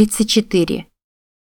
34.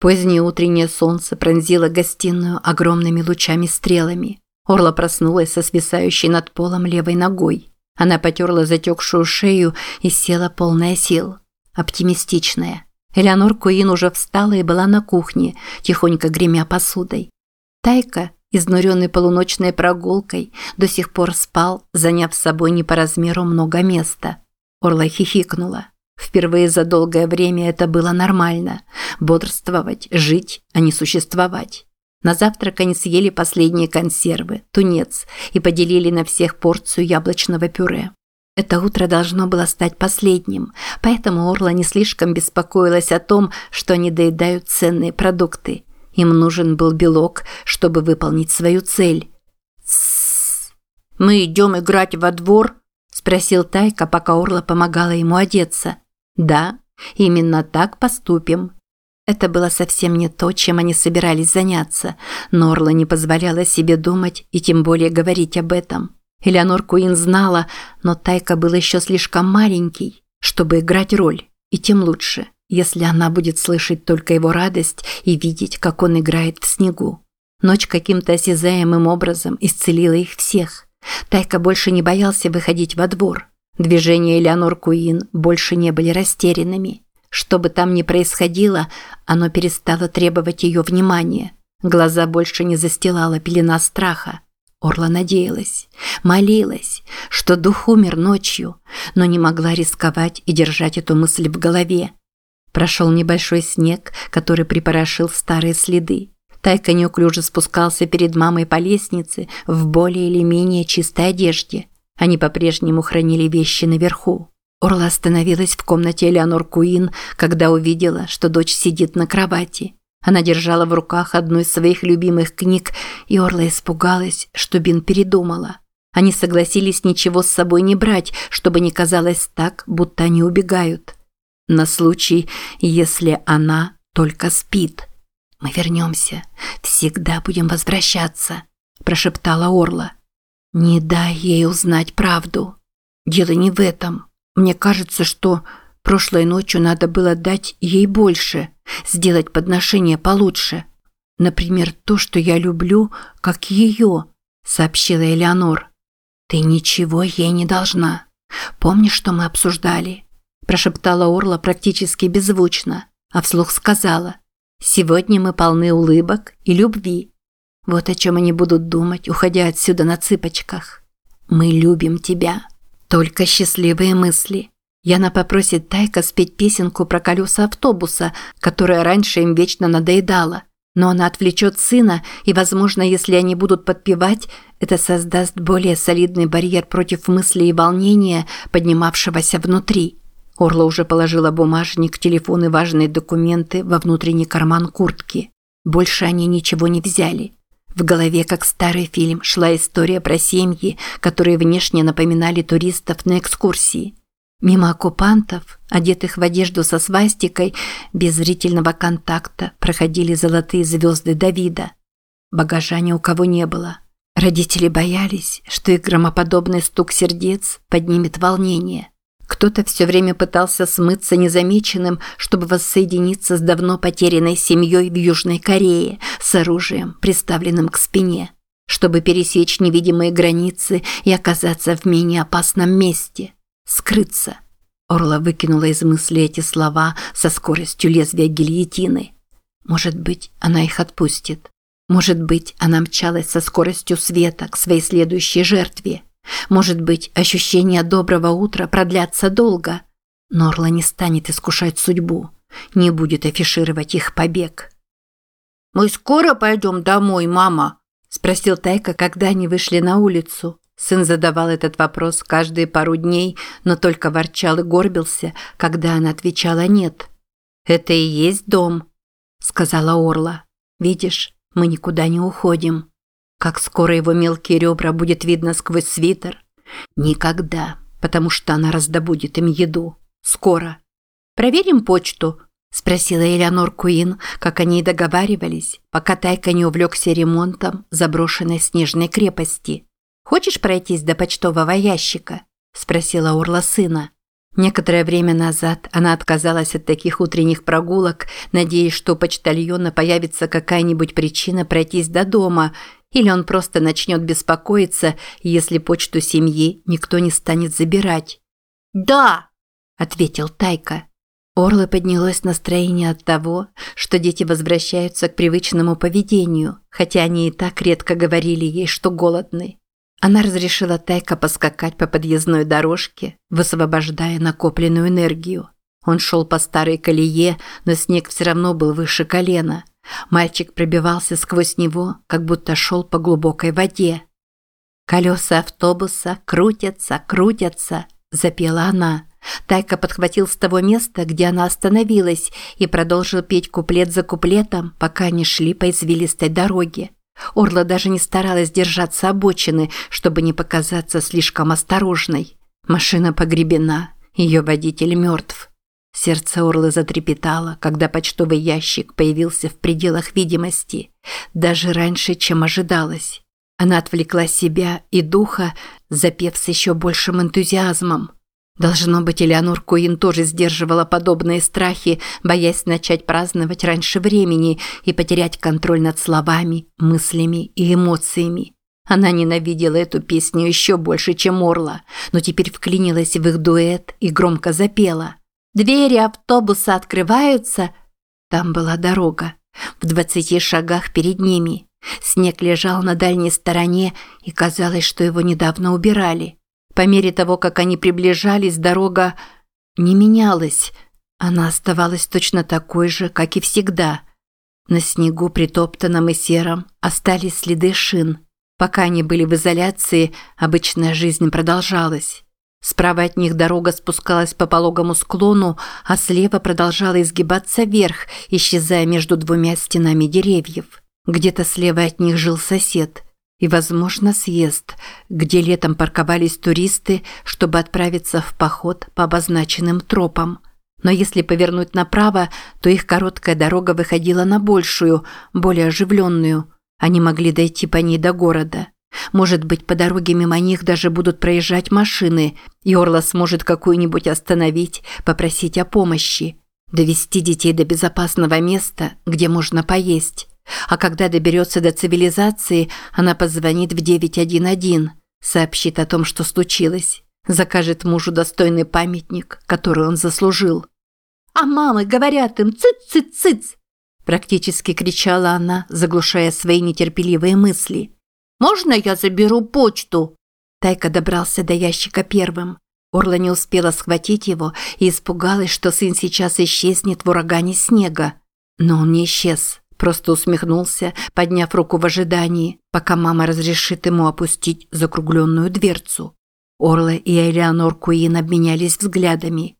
Позднее утреннее солнце пронзило гостиную огромными лучами-стрелами. Орла проснулась со свисающей над полом левой ногой. Она потерла затекшую шею и села полная сил. Оптимистичная. Элеонор Куин уже встала и была на кухне, тихонько гремя посудой. Тайка, изнуренный полуночной прогулкой, до сих пор спал, заняв с собой не по размеру много места. Орла хихикнула. Впервые за долгое время это было нормально – бодрствовать, жить, а не существовать. На завтрак они съели последние консервы, тунец и поделили на всех порцию яблочного пюре. Это утро должно было стать последним, поэтому Орла не слишком беспокоилась о том, что они доедают ценные продукты. Им нужен был белок, чтобы выполнить свою цель. «Тссс. Мы идем играть во двор?» – спросил Тайка, пока Орла помогала ему одеться. «Да, именно так поступим». Это было совсем не то, чем они собирались заняться, но Орла не позволяла себе думать и тем более говорить об этом. Элеонор Куин знала, но Тайка был еще слишком маленький, чтобы играть роль, и тем лучше, если она будет слышать только его радость и видеть, как он играет в снегу. Ночь каким-то осязаемым образом исцелила их всех. Тайка больше не боялся выходить во двор. Движения Элеонор Куин больше не были растерянными. Что бы там ни происходило, оно перестало требовать ее внимания. Глаза больше не застилала пелена страха. Орла надеялась, молилась, что дух умер ночью, но не могла рисковать и держать эту мысль в голове. Прошел небольшой снег, который припорошил старые следы. Тайка неуклюже спускался перед мамой по лестнице в более или менее чистой одежде. Они по-прежнему хранили вещи наверху. Орла остановилась в комнате Элеонор Куин, когда увидела, что дочь сидит на кровати. Она держала в руках одну из своих любимых книг, и Орла испугалась, что Бин передумала. Они согласились ничего с собой не брать, чтобы не казалось так, будто они убегают. На случай, если она только спит. «Мы вернемся. Всегда будем возвращаться», – прошептала Орла. «Не дай ей узнать правду. Дело не в этом. Мне кажется, что прошлой ночью надо было дать ей больше» сделать подношение получше. Например, то, что я люблю, как ее, сообщила Элеонор. Ты ничего ей не должна. Помнишь, что мы обсуждали? прошептала Орла практически беззвучно, а вслух сказала: "Сегодня мы полны улыбок и любви. Вот о чем они будут думать, уходя отсюда на цыпочках. Мы любим тебя. Только счастливые мысли. Яна попросит Тайка спеть песенку про колеса автобуса, которая раньше им вечно надоедала. Но она отвлечет сына, и, возможно, если они будут подпевать, это создаст более солидный барьер против мысли и волнения, поднимавшегося внутри. Орла уже положила бумажник, телефон и важные документы во внутренний карман куртки. Больше они ничего не взяли. В голове, как старый фильм, шла история про семьи, которые внешне напоминали туристов на экскурсии. Мимо оккупантов, одетых в одежду со свастикой, без зрительного контакта, проходили золотые звезды Давида. Багажа ни у кого не было. Родители боялись, что их громоподобный стук сердец поднимет волнение. Кто-то все время пытался смыться незамеченным, чтобы воссоединиться с давно потерянной семьей в Южной Корее с оружием, приставленным к спине, чтобы пересечь невидимые границы и оказаться в менее опасном месте – скрыться. Орла выкинула из мысли эти слова со скоростью лезвия гильотины. Может быть, она их отпустит. Может быть, она мчалась со скоростью света к своей следующей жертве. Может быть, ощущения доброго утра продлятся долго. Но Орла не станет искушать судьбу, не будет афишировать их побег. «Мы скоро пойдем домой, мама?» – спросил Тайка, когда они вышли на улицу. Сын задавал этот вопрос каждые пару дней, но только ворчал и горбился, когда она отвечала «нет». «Это и есть дом», – сказала Орла. «Видишь, мы никуда не уходим. Как скоро его мелкие ребра будет видно сквозь свитер? Никогда, потому что она раздобудет им еду. Скоро. Проверим почту?» – спросила Элеонор Куин, как они и договаривались, пока Тайка не увлекся ремонтом заброшенной снежной крепости. «Хочешь пройтись до почтового ящика?» – спросила Орла сына. Некоторое время назад она отказалась от таких утренних прогулок, надеясь, что у почтальона появится какая-нибудь причина пройтись до дома, или он просто начнет беспокоиться, если почту семьи никто не станет забирать. «Да!» – ответил Тайка. Орлы поднялось настроение от того, что дети возвращаются к привычному поведению, хотя они и так редко говорили ей, что голодны. Она разрешила Тайка поскакать по подъездной дорожке, высвобождая накопленную энергию. Он шел по старой колее, но снег все равно был выше колена. Мальчик пробивался сквозь него, как будто шел по глубокой воде. «Колеса автобуса крутятся, крутятся», – запела она. Тайка подхватил с того места, где она остановилась, и продолжил петь куплет за куплетом, пока они шли по извилистой дороге. Орла даже не старалась держаться обочины, чтобы не показаться слишком осторожной. Машина погребена, ее водитель мертв. Сердце Орлы затрепетало, когда почтовый ящик появился в пределах видимости, даже раньше, чем ожидалось. Она отвлекла себя и духа, запев с еще большим энтузиазмом. Должно быть, Элеонор Куин тоже сдерживала подобные страхи, боясь начать праздновать раньше времени и потерять контроль над словами, мыслями и эмоциями. Она ненавидела эту песню еще больше, чем Орла, но теперь вклинилась в их дуэт и громко запела. «Двери автобуса открываются!» Там была дорога. В двадцати шагах перед ними. Снег лежал на дальней стороне, и казалось, что его недавно убирали. По мере того, как они приближались, дорога не менялась. Она оставалась точно такой же, как и всегда. На снегу, притоптанном и сером, остались следы шин. Пока они были в изоляции, обычная жизнь продолжалась. Справа от них дорога спускалась по пологому склону, а слева продолжала изгибаться вверх, исчезая между двумя стенами деревьев. Где-то слева от них жил сосед – и, возможно, съезд, где летом парковались туристы, чтобы отправиться в поход по обозначенным тропам. Но если повернуть направо, то их короткая дорога выходила на большую, более оживленную. Они могли дойти по ней до города. Может быть, по дороге мимо них даже будут проезжать машины, и Орла сможет какую-нибудь остановить, попросить о помощи. Довести детей до безопасного места, где можно поесть. А когда доберется до цивилизации, она позвонит в 911, сообщит о том, что случилось, закажет мужу достойный памятник, который он заслужил. «А мамы говорят им цыц-цыц-цыц!» Практически кричала она, заглушая свои нетерпеливые мысли. «Можно я заберу почту?» Тайка добрался до ящика первым. Орла не успела схватить его и испугалась, что сын сейчас исчезнет в урагане снега. Но он не исчез просто усмехнулся, подняв руку в ожидании, пока мама разрешит ему опустить закругленную дверцу. Орла и Элеонор Куин обменялись взглядами.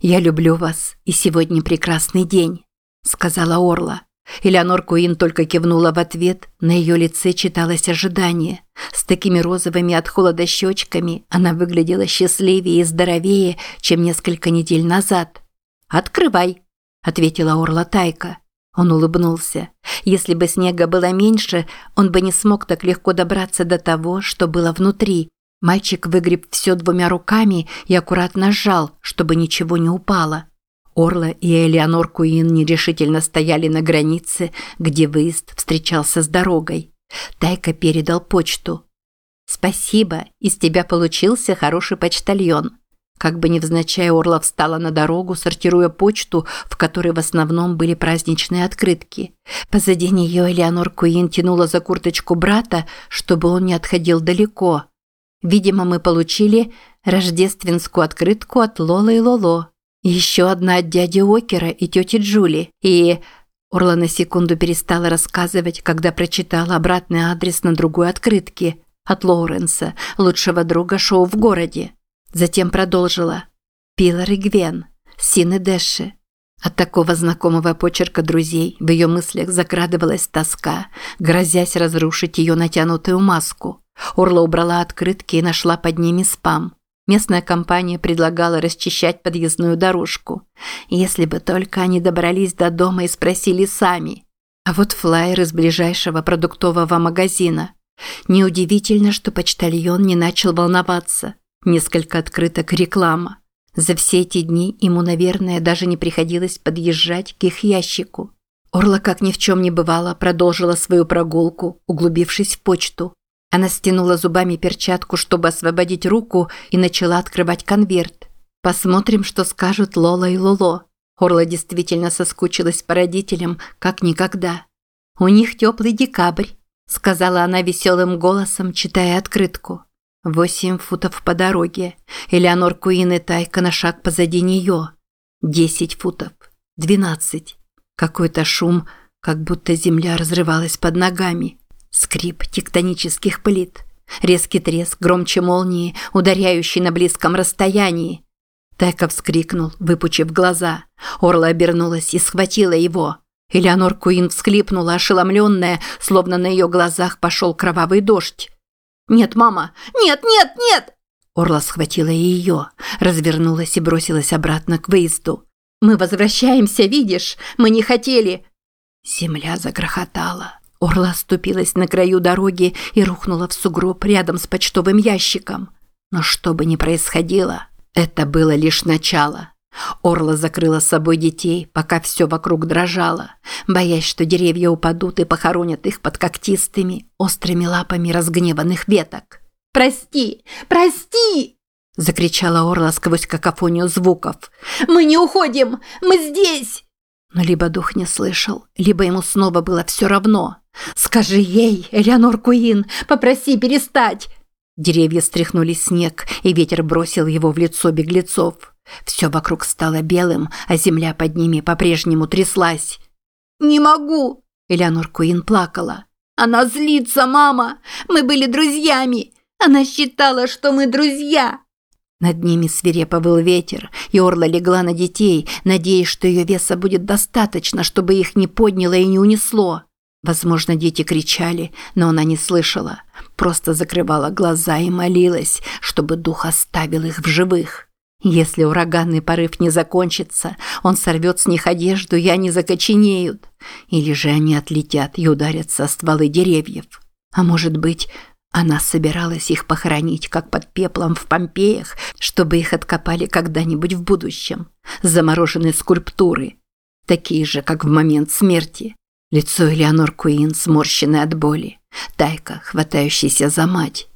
«Я люблю вас, и сегодня прекрасный день», – сказала Орла. Элеонор Куин только кивнула в ответ, на ее лице читалось ожидание. С такими розовыми от холода щечками она выглядела счастливее и здоровее, чем несколько недель назад. «Открывай», – ответила Орла Тайка. Он улыбнулся. Если бы снега было меньше, он бы не смог так легко добраться до того, что было внутри. Мальчик выгреб все двумя руками и аккуратно сжал, чтобы ничего не упало. Орла и Элеонор Куин нерешительно стояли на границе, где выезд встречался с дорогой. Тайка передал почту. «Спасибо, из тебя получился хороший почтальон», как бы невзначай Орла встала на дорогу, сортируя почту, в которой в основном были праздничные открытки. Позади нее Элеонор Куин тянула за курточку брата, чтобы он не отходил далеко. Видимо, мы получили рождественскую открытку от Лолы и Лоло. Еще одна от дяди Окера и тети Джули. И... Орла на секунду перестала рассказывать, когда прочитала обратный адрес на другой открытке. От Лоуренса, лучшего друга шоу в городе. Затем продолжила. Пилар и Гвен, Син и Дэши. От такого знакомого почерка друзей в ее мыслях закрадывалась тоска, грозясь разрушить ее натянутую маску. Орла убрала открытки и нашла под ними спам. Местная компания предлагала расчищать подъездную дорожку. Если бы только они добрались до дома и спросили сами. А вот флаер из ближайшего продуктового магазина. Неудивительно, что почтальон не начал волноваться. Несколько открыток реклама. За все эти дни ему, наверное, даже не приходилось подъезжать к их ящику. Орла, как ни в чем не бывало, продолжила свою прогулку, углубившись в почту. Она стянула зубами перчатку, чтобы освободить руку, и начала открывать конверт. Посмотрим, что скажут Лола и Лоло. Орла действительно соскучилась по родителям, как никогда. «У них теплый декабрь», – сказала она веселым голосом, читая открытку. Восемь футов по дороге. Элеонор Куин и Тайка на шаг позади нее. Десять футов. Двенадцать. Какой-то шум, как будто земля разрывалась под ногами. Скрип тектонических плит. Резкий треск, громче молнии, ударяющий на близком расстоянии. Тайка вскрикнул, выпучив глаза. Орла обернулась и схватила его. Элеонор Куин всхлипнула, ошеломленная, словно на ее глазах пошел кровавый дождь. «Нет, мама! Нет, нет, нет!» Орла схватила ее, развернулась и бросилась обратно к выезду. «Мы возвращаемся, видишь? Мы не хотели!» Земля загрохотала. Орла оступилась на краю дороги и рухнула в сугроб рядом с почтовым ящиком. Но что бы ни происходило, это было лишь начало. Орла закрыла собой детей, пока все вокруг дрожало, боясь, что деревья упадут и похоронят их под когтистыми, острыми лапами разгневанных веток. «Прости! Прости!» – закричала Орла сквозь какофонию звуков. «Мы не уходим! Мы здесь!» Но либо дух не слышал, либо ему снова было все равно. «Скажи ей, Элеонор Куин, попроси перестать!» Деревья стряхнули снег, и ветер бросил его в лицо беглецов. Все вокруг стало белым, а земля под ними по-прежнему тряслась. «Не могу!» – Элеонор Куин плакала. «Она злится, мама! Мы были друзьями! Она считала, что мы друзья!» Над ними свирепо был ветер, и Орла легла на детей, надеясь, что ее веса будет достаточно, чтобы их не подняло и не унесло. Возможно, дети кричали, но она не слышала. Просто закрывала глаза и молилась, чтобы дух оставил их в живых. Если ураганный порыв не закончится, он сорвет с них одежду, и они закоченеют. Или же они отлетят и ударятся о стволы деревьев. А может быть, она собиралась их похоронить, как под пеплом в Помпеях, чтобы их откопали когда-нибудь в будущем. Замороженные скульптуры. Такие же, как в момент смерти. Лицо Элеонор Куин сморщенное от боли. Тайка, хватающаяся за мать.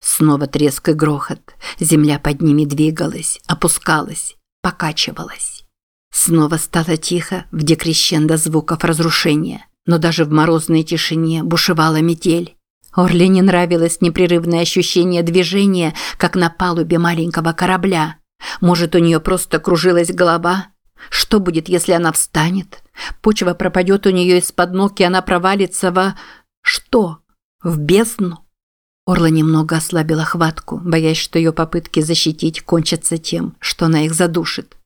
Снова треск и грохот. Земля под ними двигалась, опускалась, покачивалась. Снова стало тихо в декрещендо звуков разрушения. Но даже в морозной тишине бушевала метель. Орле не нравилось непрерывное ощущение движения, как на палубе маленького корабля. Может, у нее просто кружилась голова? Что будет, если она встанет? Почва пропадет у нее из-под ног, и она провалится во... Что? В бездну? Орла немного ослабила хватку, боясь, что ее попытки защитить кончатся тем, что она их задушит.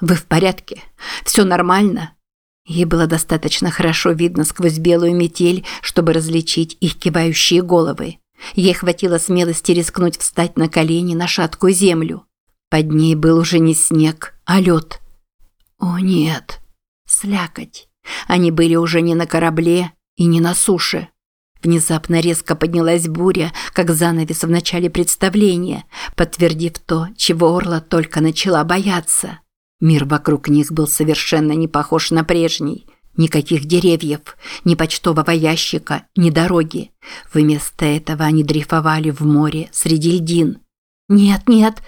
«Вы в порядке? Все нормально?» Ей было достаточно хорошо видно сквозь белую метель, чтобы различить их кивающие головы. Ей хватило смелости рискнуть встать на колени на шаткую землю. Под ней был уже не снег, а лед. О нет, слякоть. Они были уже не на корабле и не на суше. Внезапно резко поднялась буря, как занавес в начале представления, подтвердив то, чего Орла только начала бояться. Мир вокруг них был совершенно не похож на прежний. Никаких деревьев, ни почтового ящика, ни дороги. Вместо этого они дрейфовали в море среди льдин. «Нет, нет!»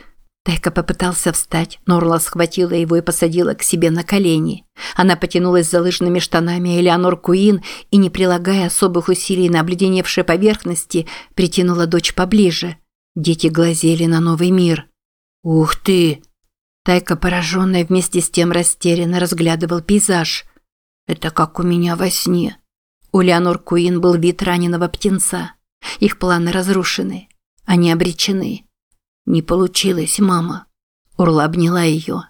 Тайка попытался встать, но Орла схватила его и посадила к себе на колени. Она потянулась за лыжными штанами Элеонор Куин и, не прилагая особых усилий на обледеневшей поверхности, притянула дочь поближе. Дети глазели на новый мир. «Ух ты!» Тайка, пораженная вместе с тем растерянно, разглядывал пейзаж. «Это как у меня во сне». У Леонор Куин был вид раненого птенца. Их планы разрушены. Они обречены. «Не получилось, мама». Урла обняла ее.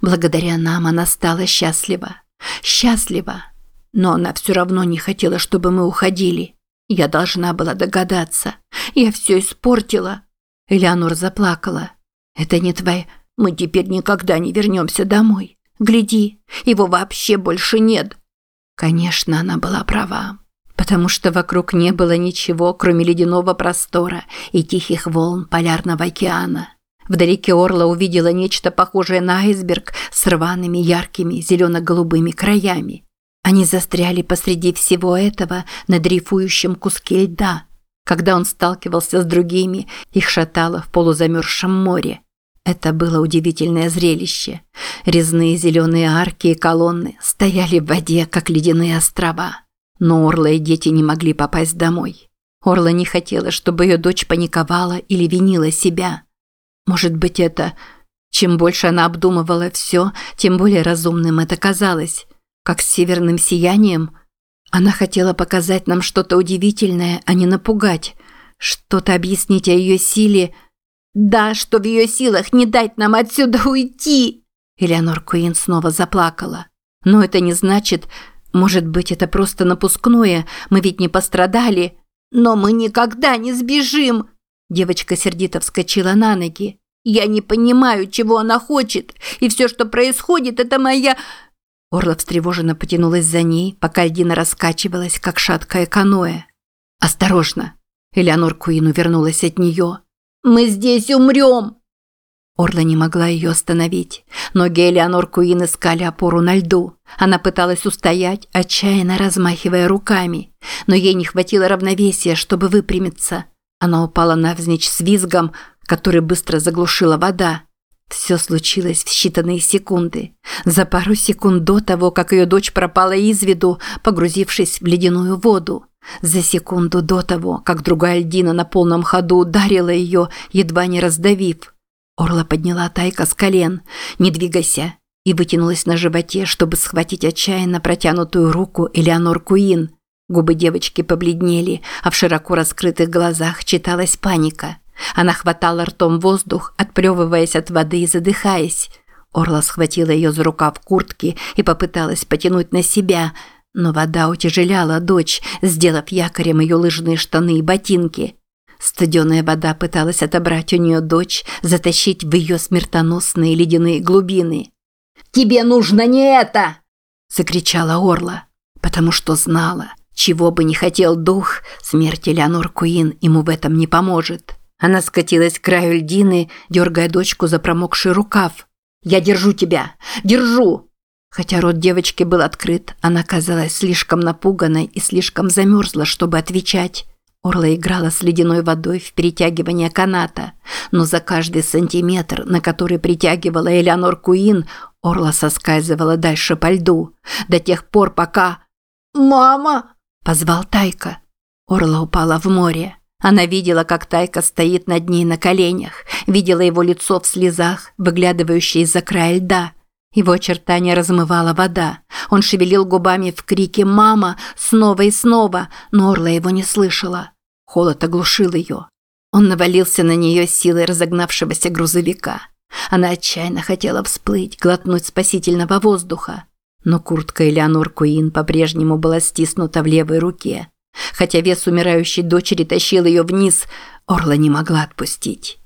Благодаря нам она стала счастлива. Счастлива. Но она все равно не хотела, чтобы мы уходили. Я должна была догадаться. Я все испортила. Элеонор заплакала. Это не твоя... Мы теперь никогда не вернемся домой. Гляди, его вообще больше нет. Конечно, она была права потому что вокруг не было ничего, кроме ледяного простора и тихих волн полярного океана. Вдалеке Орла увидела нечто похожее на айсберг с рваными яркими зелено-голубыми краями. Они застряли посреди всего этого на дрейфующем куске льда. Когда он сталкивался с другими, их шатало в полузамерзшем море. Это было удивительное зрелище. Резные зеленые арки и колонны стояли в воде, как ледяные острова. Но Орла и дети не могли попасть домой. Орла не хотела, чтобы ее дочь паниковала или винила себя. Может быть, это... Чем больше она обдумывала все, тем более разумным это казалось. Как с северным сиянием. Она хотела показать нам что-то удивительное, а не напугать. Что-то объяснить о ее силе – «Да, что в ее силах не дать нам отсюда уйти!» Элеонор Куин снова заплакала. «Но это не значит... Может быть, это просто напускное, мы ведь не пострадали. Но мы никогда не сбежим!» Девочка сердито вскочила на ноги. «Я не понимаю, чего она хочет, и все, что происходит, это моя...» Орла встревоженно потянулась за ней, пока льдина раскачивалась, как шаткое каноэ. «Осторожно!» Элеонор Куин увернулась от нее. Мы здесь умрем!» Орла не могла ее остановить. Ноги Элеонор Куин искали опору на льду. Она пыталась устоять, отчаянно размахивая руками. Но ей не хватило равновесия, чтобы выпрямиться. Она упала навзничь с визгом, который быстро заглушила вода. Все случилось в считанные секунды. За пару секунд до того, как ее дочь пропала из виду, погрузившись в ледяную воду. За секунду до того, как другая льдина на полном ходу ударила ее, едва не раздавив. Орла подняла Тайка с колен. «Не двигайся!» и вытянулась на животе, чтобы схватить отчаянно протянутую руку Элеонор Куин. Губы девочки побледнели, а в широко раскрытых глазах читалась паника. Она хватала ртом воздух, отплевываясь от воды и задыхаясь. Орла схватила ее за рукав куртки и попыталась потянуть на себя – но вода утяжеляла дочь, сделав якорем ее лыжные штаны и ботинки. Студеная вода пыталась отобрать у нее дочь, затащить в ее смертоносные ледяные глубины. «Тебе нужно не это!» – закричала Орла, потому что знала, чего бы ни хотел дух, смерть Элеонор Куин ему в этом не поможет. Она скатилась к краю льдины, дергая дочку за промокший рукав. «Я держу тебя! Держу!» Хотя рот девочки был открыт, она казалась слишком напуганной и слишком замерзла, чтобы отвечать. Орла играла с ледяной водой в перетягивание каната, но за каждый сантиметр, на который притягивала Элеонор Куин, Орла соскальзывала дальше по льду, до тех пор, пока... «Мама!» – позвал Тайка. Орла упала в море. Она видела, как Тайка стоит над ней на коленях, видела его лицо в слезах, выглядывающее из-за края льда – его очертания размывала вода. Он шевелил губами в крике «Мама!» снова и снова, но Орла его не слышала. Холод оглушил ее. Он навалился на нее силой разогнавшегося грузовика. Она отчаянно хотела всплыть, глотнуть спасительного воздуха. Но куртка Элеонор Куин по-прежнему была стиснута в левой руке. Хотя вес умирающей дочери тащил ее вниз, Орла не могла отпустить.